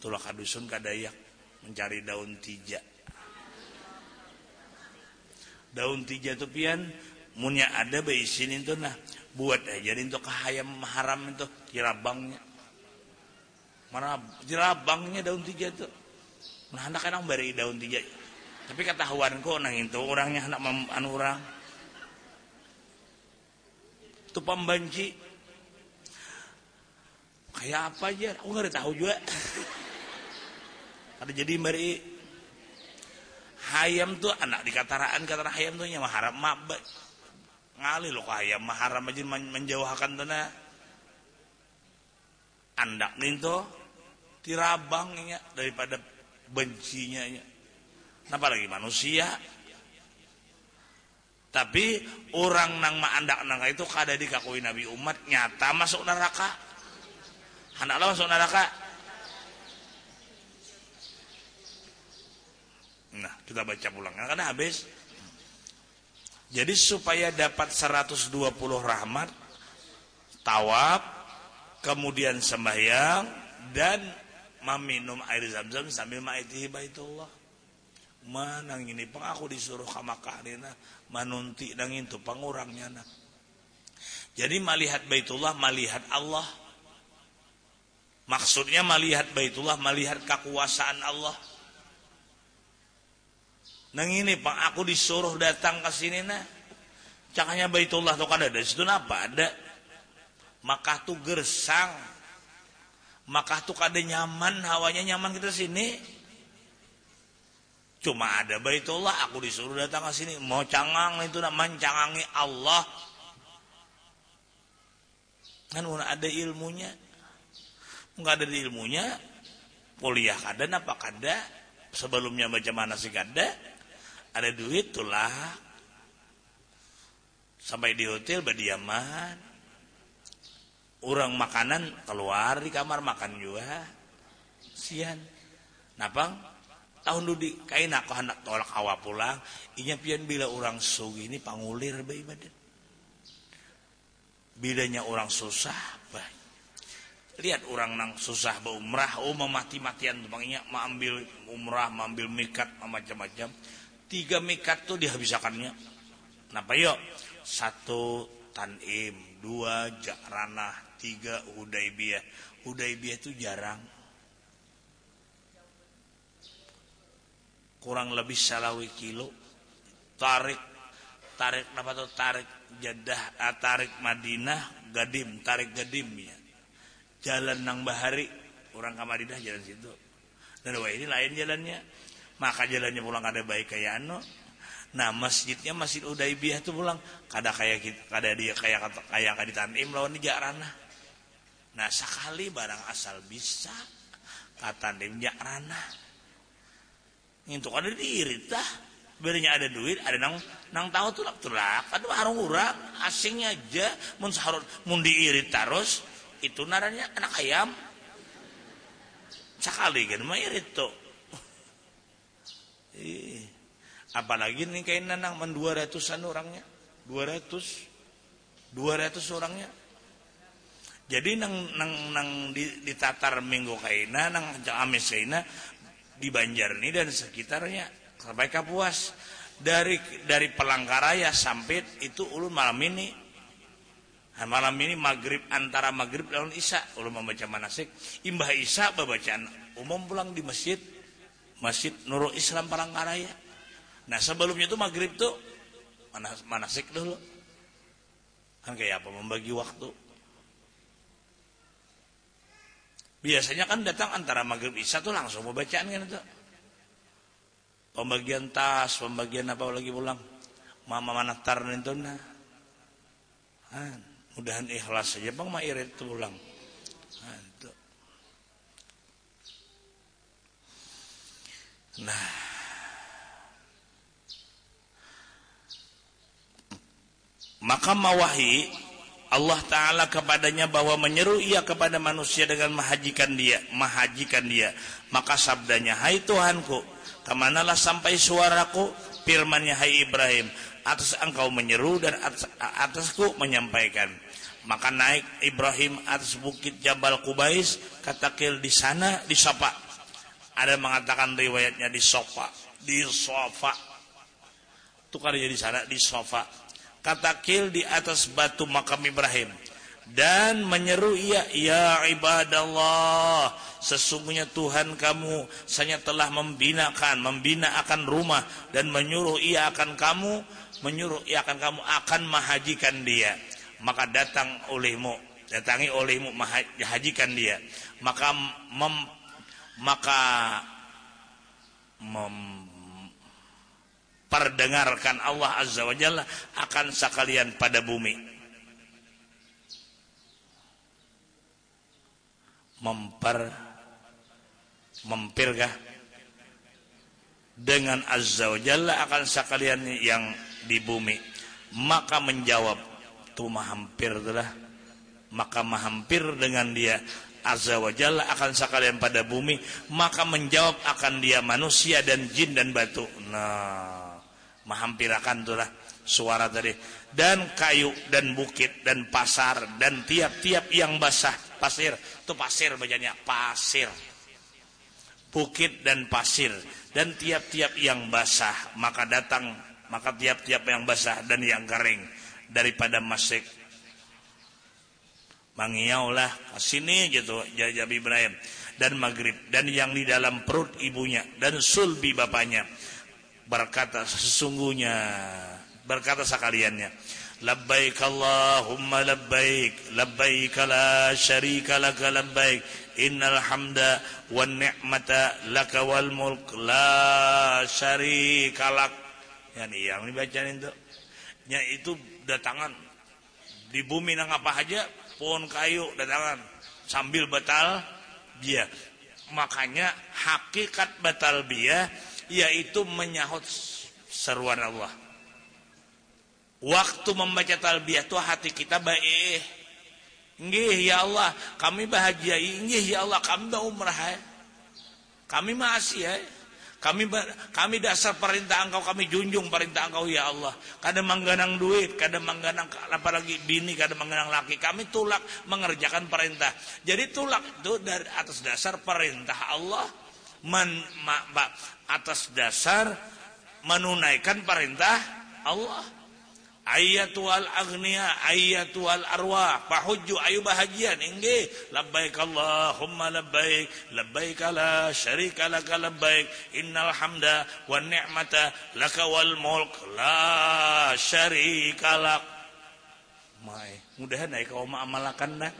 Tulak adusun kadayak mencari daun tija daun tija itu pian munya ada bayi sini itu nah buat aja untuk kahayam haram itu kirabangnya mana jirabangnya daun tija itu nah anak kadang beri daun tiga. Tapi ketahuan kok nang itu orangnya anak anu orang. Itu pembanci kayak apa aja? Aku nggak tahu juga ada jadi beri hayam tuh anak di kataraan kata hayam tuh yang haram mak ngali loh hayam haram aja menjauhkan tanah andak nih tuh tirabangnya daripada bencinya kenapa lagi manusia? Tapi orang nang maandak nang itu kada dikakui Nabi umat nyata masuk neraka. Anak lo masuk neraka nah kita baca pulang karena habis. Jadi supaya dapat 120 rahmat tawab kemudian sembahyang dan meminum air zam-zam sambil ma'itihi baitullah. Mana ini pang aku disuruh ke Makkah manunti nang itu pangurangnya nah. jadi melihat baitullah melihat Allah. Maksudnya melihat baitullah melihat kekuasaan Allah nang ini pang aku disuruh datang ke sini nah. Cakanya baitullah tuh kada ada situ apa ada? Maka tuh gersang. Maka tuh kada nyaman hawanya nyaman kita sini. Cuma ada baitullah aku disuruh datang ke sini. Mau cangang itu nak mencangangi Allah. Kan ada ilmunya. Nggak ada ilmunya kuliah kada apa kada? Sebelumnya baca mana sih kada ada duit tulah sampai di hotel berdiaman. Orang makanan keluar di kamar makan juga. Sian. Napang tahun dulu kain aku hendak tolak hawa pulang inya pian bila orang sugi ini pangulir bayi badan. Bilanya orang susah bayi lihat orang nang susah umrah oh mati matian bangnya mau ambil umrah ambil mikat macam-macam tiga mikat tuh dihabisakannya kenapa? Yuk. Satu tanim. Dua jakranah tiga Hudaibiyah Hudaibiyah itu jarang. Kurang lebih salawi kilo. Tarik. Tarik apa tuh? Tarik jadah ah, tarik Madinah Gadim. Tarik Gadim ya jalan nang bahari. Orang ke Madinah jalan situ. Dan wah ini lain jalannya maka jalannya pulang ada baik kayak anu Nah masjidnya masjid Udaibiyah itu pulang kada kayak kita kada dia kayak kayak kadi tanim lawan di jarana. Nah sekali barang asal bisa kata demjak ranah. Itu ada diri tah. Berinya ada duit, ada nang nang tahu tulak tulak. Aduh harung urang, asingnya aja. Mun saharut mun diirit terus, itu naranya anak ayam. Sekali kan mah irit tuh. Apalagi nih kayak nanang men 200an orangnya. 200 200 orangnya. Jadi nang nang nang di, di tatar minggu kaina nang amis kaina di Banjarni dan sekitarnya sampai Kapuas. Dari dari Pelangkaraya sampai itu ulun malam ini. Nah, malam ini maghrib antara maghrib dan isya. Ulun membaca manasik. Imbah isya bacaan umum pulang di masjid masjid Nurul Islam Palangkaraya nah sebelumnya itu maghrib tuh manasik dulu kan kayak apa membagi waktu Biasanya kan datang antara maghrib isya tuh langsung mau bacaan kan itu. Pembagian tas, pembagian apa lagi pulang. Mama mana tar itu nah. mudahan ikhlas saja bang mak irit pulang. Nah, itu. Nah. Maka mawahi Allah Ta'ala kepadanya bahwa menyeru ia kepada manusia dengan menghajikan dia menghajikan dia. Maka sabdanya hai Tuhanku ke manalah sampai suaraku? Firmannya hai Ibrahim atas engkau menyeru dan atas, atasku menyampaikan. Maka naik Ibrahim atas bukit Jabal Kubais katakil di sana di ada mengatakan riwayatnya di sofa. Di sofa. Itu kan di sana di sofa. Katakil di atas batu makam Ibrahim. Dan menyeru ia ya ibadallah sesungguhnya Tuhan kamu saya telah membinakan membina akan rumah dan menyuruh ia akan kamu menyuruh ia akan kamu akan menghajikan dia. Maka datang olehmu datangi olehmu menghajikan dia. Maka mem, maka mem, perdengarkan Allah Azza wa Jalla akan sekalian pada bumi. Memper mempirkah dengan Azza wa Jalla akan sekalian yang di bumi. Maka menjawab tuh hampir telah. Maka mahampir dengan dia Azza wa Jalla akan sekalian pada bumi maka menjawab akan dia manusia dan jin dan batu. Nah mahampirakan tuh lah suara tadi. Dan kayu dan bukit dan pasar dan tiap-tiap yang basah. Pasir itu pasir bacanya pasir. Bukit dan pasir dan tiap-tiap yang basah maka datang maka tiap-tiap yang basah dan yang kering. Daripada masik mangiaulah sini gitu Jabi Ibrahim. Dan maghrib dan yang di dalam perut ibunya dan sulbi bapaknya. Berkata sesungguhnya berkata sekaliannya labbaik Allahumma labbaik labbaik la syarika laka labbaik. Innal hamda wan ni'mata laka wal mulk la syarika lak. Yani yang dibacain itu. Nya itu datangan di bumi nang apa aja pohon kayu datangan sambil batal dia makanya hakikat batal dia yaitu menyahut seruan Allah. Waktu membaca talbiyah itu hati kita baik. Nggih ya Allah, kami bahagia. Nggih ya Allah, kami mau umrah. Kami masih ya. Kami kami dasar perintah engkau kami junjung perintah engkau ya Allah. Kadang mengganang duit, kadang mengganang apalagi bini, kadang mengganang laki. Kami tulak mengerjakan perintah. Jadi tulak itu dari atas dasar perintah Allah men, ma, ma, atas dasar menunaikan perintah Allah ayatu al agniya ayatu al arwah. Pahujju ayu bahagian inggih labbaik Allahumma labbaik labbaik la syarika laka labbaik. Innal hamda wan ni'mata laka wal mulk. La syarika lak mai mudahan ai kau amalakan dah.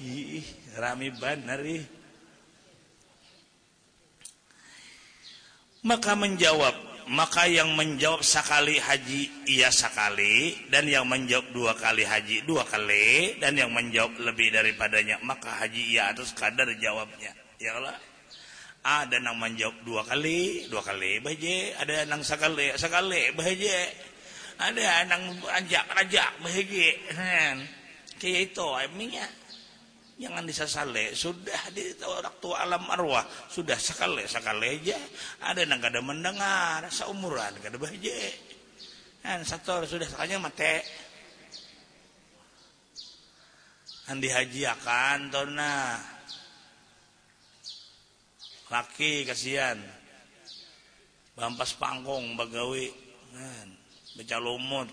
Ih rami benar ih. Maka menjawab, maka yang menjawab sekali haji ia sekali dan yang menjawab dua kali haji dua kali dan yang menjawab lebih daripadanya maka haji ia atas kadar jawabnya. Ya Allah. Ada yang menjawab dua kali, dua kali baje, ada yang sekali, sekali baje. Ada yang anjak rajak baje. Kayak itu eminya jangan disasale. Sudah di waktu alam arwah. Sudah sekali sekali aja ada yang kada mendengar. Seumuran kada bahagia. Kan satu sudah sekalinya kan dihaji akan tona laki kasihan. Bampas pangkong bagawi. Kan lumut.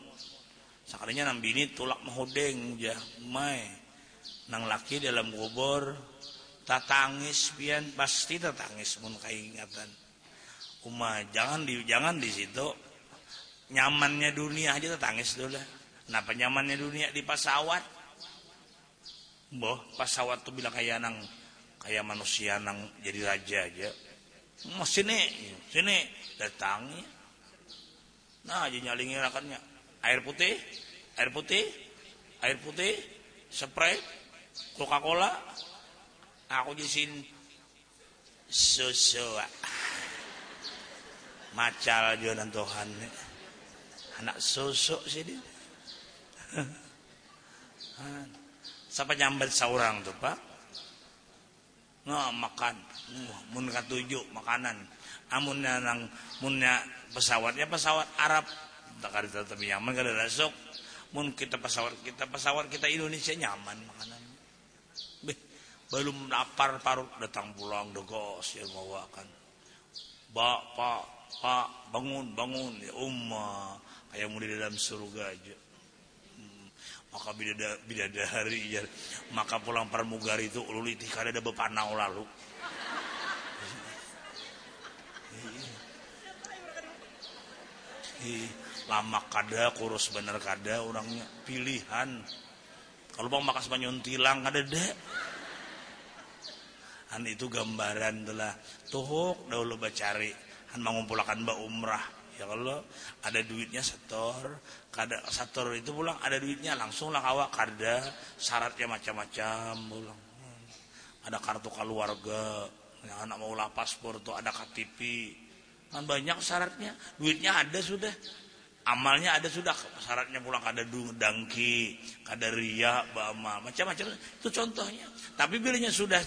Sekalinya nambini tulak mahudeng jah mai nang laki dalam kubur tatangis pian pasti tatangis mun kaingatan. Uma jangan di jangan di situ. Nyamannya dunia aja tatangis dulu lah. Kenapa nyamannya dunia di pesawat boh pesawat tuh bilang kayak nang kayak manusia nang jadi raja aja. Mau sini sini. Datangi nah aja nyalingin rakannya. Air putih air putih air putih spray Coca-Cola aku jisin susu macal jualan Tuhan. Anak susu sih siapa nyambat seorang tuh pak? Nah makan. Mun tujuh makanan. Amunnya nang munnya pesawatnya pesawat Arab. Tak ada tapi nyaman kada rasuk mun kita pesawat kita pesawat kita Indonesia nyaman makanan belum lapar parut datang pulang degos ya bawakan Pak, pak, pak, bangun, bangun ya umma. Kayak mau di dalam surga aja. Hmm, maka bidada, bidadari ya, maka pulang pramugari itu ululi kada ada bepanau lalu. lama kada kurus bener kada orangnya pilihan. Kalau bang makas tilang kada deh han itu gambaran telah tuhuk dahulu bacari han mengumpulkan mbak umrah. Ya kalau ada duitnya setor. Kada setor itu pulang ada duitnya. Langsung lah awak kada syaratnya macam-macam pulang. Ada kartu keluarga. Yang anak mau lah paspor tuh ada KTP kan banyak syaratnya. Duitnya ada sudah. Amalnya ada sudah. Syaratnya pulang kada dangki kada ria bama macam-macam. Itu contohnya. Tapi bilanya sudah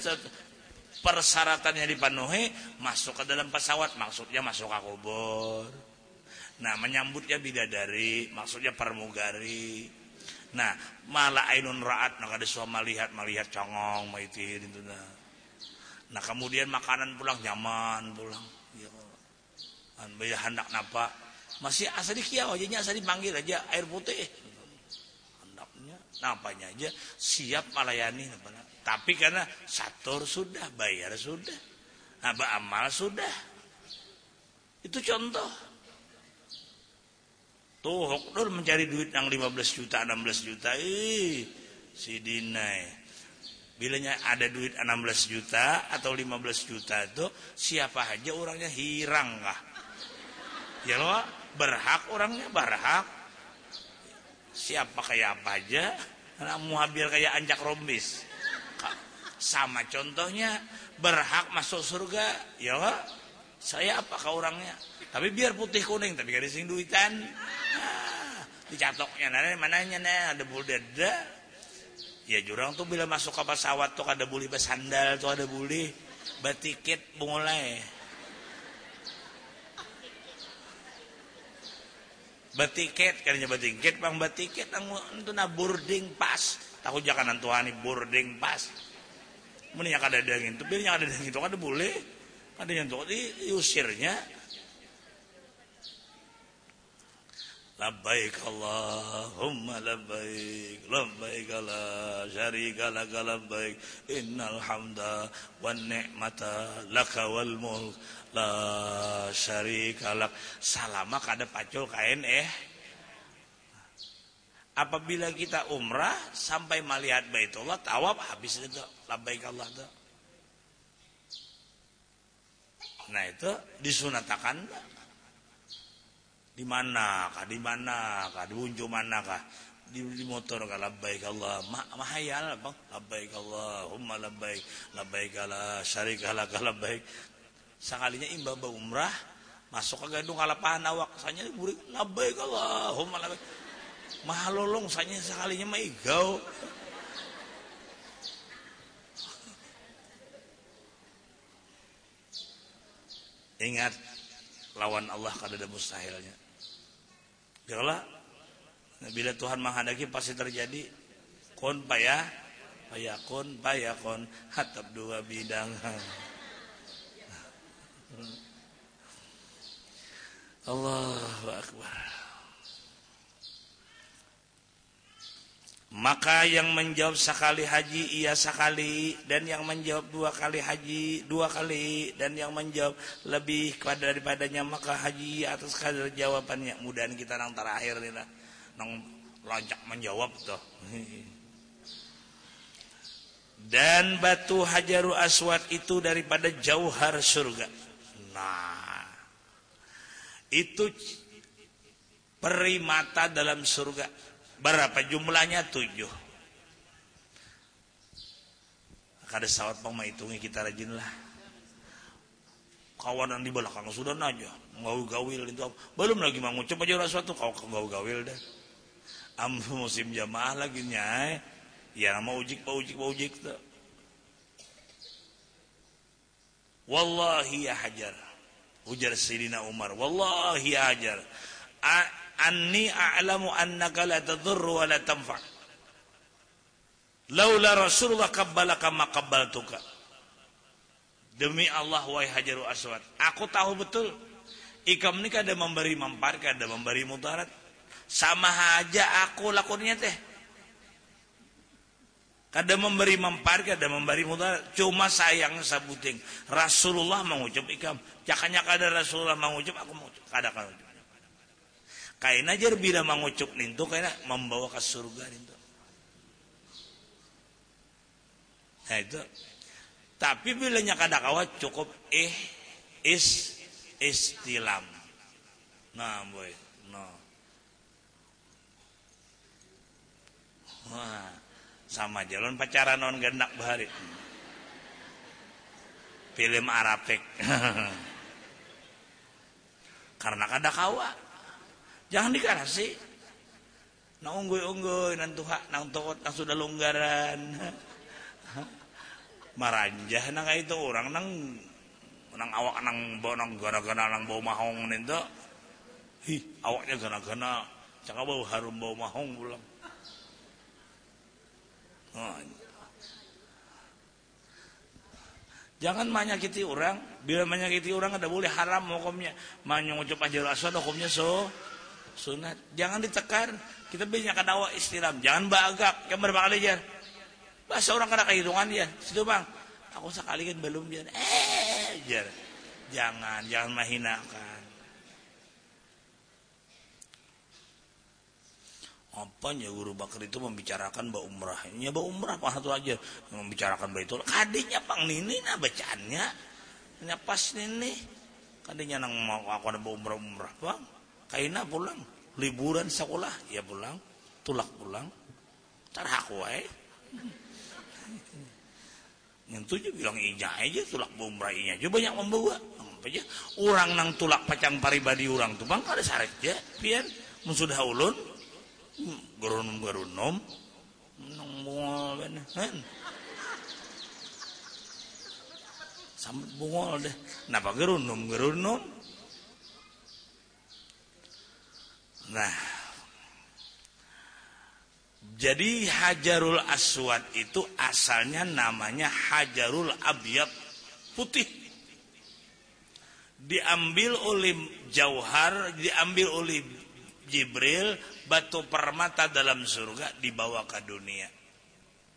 persyaratannya dipenuhi masuk ke dalam pesawat maksudnya masuk ke kubur. Nah menyambutnya bidadari maksudnya permugari. Nah malah ainun raat nah ada suama melihat melihat congong maitin itu nah nah kemudian makanan pulang nyaman pulang. Ya. Hendak napa? Masih asa di kiau aja asa dipanggil aja air putih napanya aja siap melayani tapi karena sator sudah bayar sudah apa amal sudah itu contoh Tuh Hokdor mencari duit yang 15 juta, 16 juta. Ih, si Dinai. Bilanya ada duit 16 juta atau 15 juta itu siapa aja orangnya hirang kah? Ya loh, berhak orangnya berhak. Siapa kayak apa aja, anak muhabil kayak anjak rombis. Sama contohnya berhak masuk surga, ya. Saya apa ke orangnya? Tapi biar putih kuning, tapi gak sing duitan. Nah, dicatoknya nah mananya nah ada dada. Ya jurang tuh bila masuk ke pesawat tuh ada buli besandal tuh ada buli batiket mulai. Batiket kalinya batiket bang batiket itu na boarding pass. Tahu jangan antuani boarding pass. Mending ada daging tuh bilnya ada daging itu ada boleh. Ada yang tuh diusirnya labbaik Allahumma labbaik labbaik la syarika lak labbaik innal hamda wan ni'mata laka wal mulk la syarika lak salama kada pacul kain eh. Apabila kita umrah sampai melihat baitullah tawaf habis itu labbaik Allah itu. Nah itu disunatakan di mana kah? Di mana kah? Di unjuk mana kah? Di, di motor kah? Labbaik Allah. Ma mahayal bang. Labbaik Allahumma labbaik. Labbaik la syarika lak labbaik. Sakalinya imba umrah masuk ke gedung kalapahan awak. Sanya burik labbaik Allahumma labbaik. Mahalolong sanya sakalinya mah igau. Ingat lawan Allah kada ada mustahilnya Bila bila Tuhan menghendaki pasti terjadi. Kon payah payakun payakun hatap dua bidang. Allahu akbar Maka yang menjawab sekali haji ia sekali dan yang menjawab dua kali haji dua kali dan yang menjawab lebih kepada daripadanya maka haji atas kadar jawabannya. Mudahan kita nang terakhir nih lah. Nang loncat menjawab tuh. Dan batu hajaru aswad itu daripada jauhar surga. Nah, itu perimata dalam surga Berapa jumlahnya? Tujuh. Kada sawat menghitungi kita rajin lah. Kawanan di belakang sudah aja. Ngau gawil itu. Belum lagi mengucap aja sesuatu. Kau ngau gawil dah. Am musim jamaah lagi nyai. Ya nama ujik pa ujik pa ujik tuh. Wallahi ya hajar. Ujar Sayyidina Umar. Wallahi ya hajar anni a'lamu annaka la tadurru wa la tanfa' laula rasulullah qabbalaka ma qabbaltuka demi Allah wahai hajaru aswad aku tahu betul. Ikam ini kada memberi mampar kada memberi mudarat. Sama aja aku lakunya teh. Kada memberi mampar kada memberi mudarat. Cuma sayang sabuting. Rasulullah mengucap ikam. Jakanya kada Rasulullah mengucap aku mengucap. Kada kada kain aja bila mengucup nintu kaina membawa ke surga nintu. Nah itu. Tapi bila kada kawa cukup eh is istilam. Nah boy. No. Wah, sama jalan pacaran non gendak bahari. Film Arabek karena kada kawa Jangan dikasih. Nang unggoy-unggoy, nang tuha, nang tokot, nang sudah longgaran. Maranjah nang itu orang nang nang awak nang bau nang gara-gara nang bau mahong nento. hi awaknya gana-gana cakap bau harum bau mahong pulang. Jangan menyakiti orang. Bila menyakiti orang ada boleh haram hukumnya. Menyucup ajar aswad hukumnya so sunat. Jangan ditekan. Kita banyak dakwah istilam. Jangan bagak. Yang berapa kali jar. Bahasa orang kena kehitungan dia. Situ bang. Aku sekali kan belum jar. Eh jar. Jangan. Jangan mahinakan. apanya guru bakar itu membicarakan mbak umrah ini mbak umrah apa satu aja membicarakan mbak itu kadinya pang nini nah bacaannya ini pas nini kadinya nang mau aku ada mbak umrah umrah bang kaina pulang. Liburan sekolah ya pulang. Tulak pulang. Cara aku eh yang tujuh bilang inya aja tulak umrah inya aja banyak membawa. Aja. Orang nang tulak pacang paribadi orang tuh bang ada syarat ya pian? Sudah ulun gerunom gerunom nang bungol kan sampai bungol deh. Kenapa gerunom gerunom nah jadi Hajarul Aswad itu asalnya namanya Hajarul Abyad putih. Diambil oleh Jauhar, diambil oleh Jibril batu permata dalam surga dibawa ke dunia.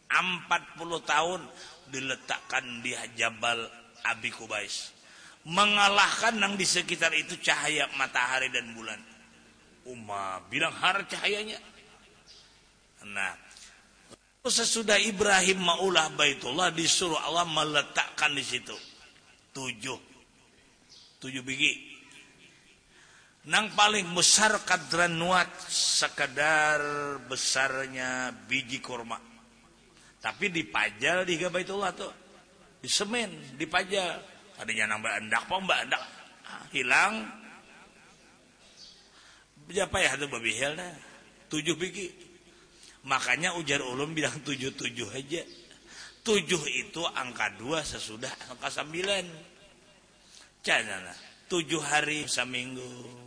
40 tahun diletakkan di Jabal Abi Kubais mengalahkan yang di sekitar itu cahaya matahari dan bulan Umma bilang har cahayanya nah sesudah Ibrahim maulah baitullah disuruh Allah meletakkan di situ tujuh tujuh biji Nang paling besar kadran nuat sekedar besarnya biji kurma. Tapi dipajal di Baitullah tuh. Di semen, dipajal. Tadinya nang mbak endak, apa mbak endak. Ah, hilang. Berapa ya itu babi dah? Tujuh biji. Makanya ujar ulum bilang tujuh-tujuh aja. Tujuh itu angka dua sesudah angka sembilan. Janganlah. Tujuh hari seminggu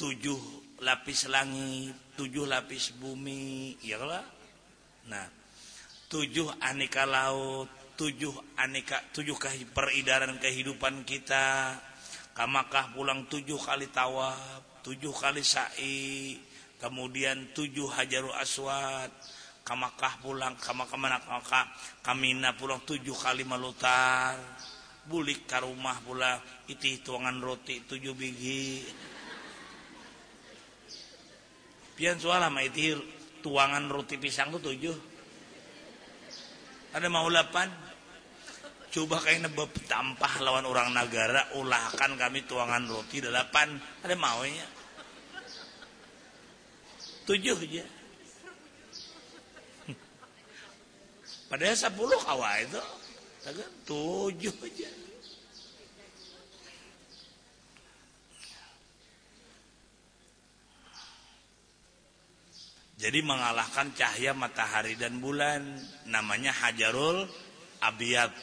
tujuh lapis langit, tujuh lapis bumi, ya lah. Nah, tujuh aneka laut, tujuh aneka, tujuh peridaran kehidupan kita. Kamakah pulang tujuh kali tawaf, tujuh kali sa'i, kemudian tujuh hajarul aswad, kamakah pulang, kamakah mana kamakah, kamina pulang tujuh kali melutar, bulik ke rumah pulang, itu hitungan roti tujuh biji. Pian soal sama itu tuangan roti pisang tuh tujuh. Ada mau delapan. Coba kayak nebab tampah lawan orang negara, ulahkan kami tuangan roti delapan. Ada maunya. Tujuh aja. Padahal sepuluh kawah itu. Tujuh aja. Jadi mengalahkan cahaya matahari dan bulan. Namanya Hajarul Abiyat.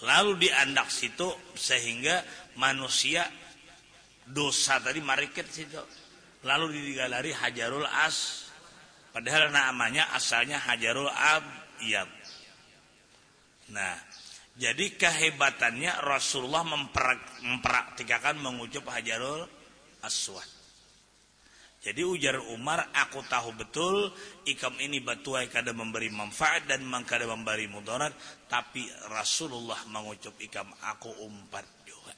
Lalu diandak situ sehingga manusia dosa tadi mariket situ. Lalu digalari Hajarul As. Padahal namanya asalnya Hajarul Abiyat. Nah, jadi kehebatannya Rasulullah mempraktikkan mengucap Hajarul Aswad. Jadi ujar Umar, aku tahu betul ikam ini batuai kada memberi manfaat dan kada memberi mudarat, tapi Rasulullah mengucap ikam aku umpat juga.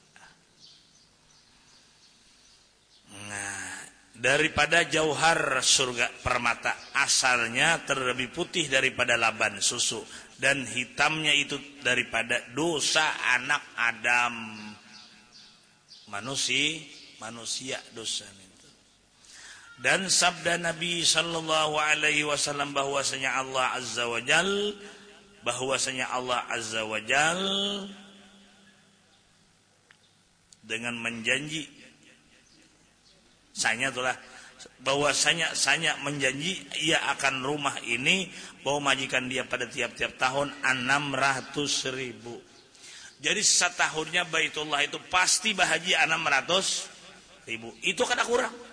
Nah, daripada jauhar surga permata asalnya terlebih putih daripada laban susu dan hitamnya itu daripada dosa anak Adam manusia manusia dosanya dan sabda Nabi sallallahu alaihi wasallam bahwasanya Allah azza wajal bahwasanya Allah azza wajal dengan menjanji. Saya itulah bahwasanya saya menjanji ia akan rumah ini bahwa majikan dia pada tiap-tiap tahun 600 ribu. Jadi setahunnya Baitullah itu pasti bahagia 600 ribu. Itu kata kurang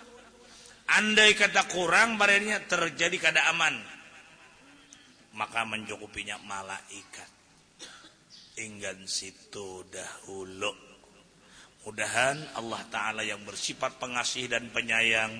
andai kata kurang badannya terjadi kada aman. Maka mencukupinya malaikat. Inggan situ dahulu. Mudahan Allah Ta'ala yang bersifat pengasih dan penyayang.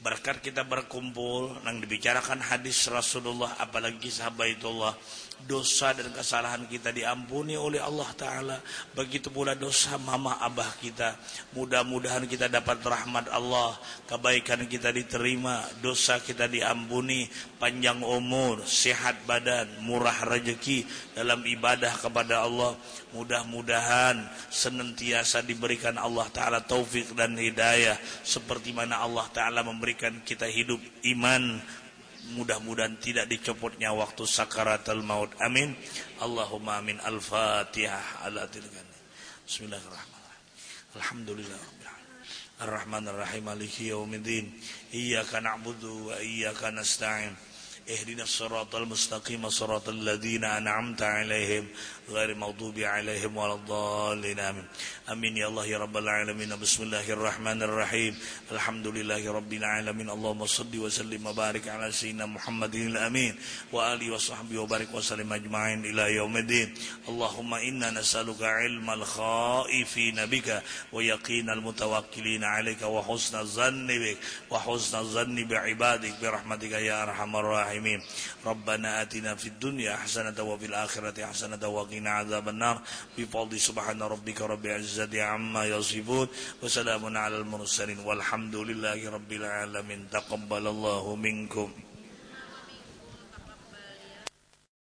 Berkat kita berkumpul yang dibicarakan hadis Rasulullah apalagi sahabatullah dosa dan kesalahan kita diampuni oleh Allah Ta'ala. Begitu pula dosa mama abah kita. Mudah-mudahan kita dapat rahmat Allah. Kebaikan kita diterima. Dosa kita diampuni. Panjang umur sehat badan murah rezeki dalam ibadah kepada Allah. Mudah-mudahan senantiasa diberikan Allah Ta'ala taufik dan hidayah. Seperti mana Allah Ta'ala memberikan kita hidup iman mudah-mudahan tidak dicopotnya waktu sakaratul maut amin Allahumma amin al-fatihah ala tilkan bismillahirrahmanirrahim alhamdulillah الرحمن الرحيم مالك يوم الدين إياك نعبد وإياك نستعين اهدنا الصراط المستقيم صراط الذين أنعمت عليهم غير المغضوب عليهم ولا الضالين. آمين. آمين. يا الله يا رب العالمين. بسم الله الرحمن الرحيم. الحمد لله رب العالمين. اللهم صل وسلم وبارك على سيدنا محمد الأمين وآله وصحبه وبارك وسلم أجمعين إلى يوم الدين. اللهم إنا نسألك علم الخائفين بك ويقين المتوكلين عليك وحسن الظن بك وحسن الظن بعبادك برحمتك يا أرحم الراحمين. ربنا آتنا في الدنيا حسنة وفي الآخرة حسنة وقنا وقنا عذاب النار بفضل سبحان ربك رب العزة عما يصفون وسلام على المرسلين والحمد لله رب العالمين تقبل الله منكم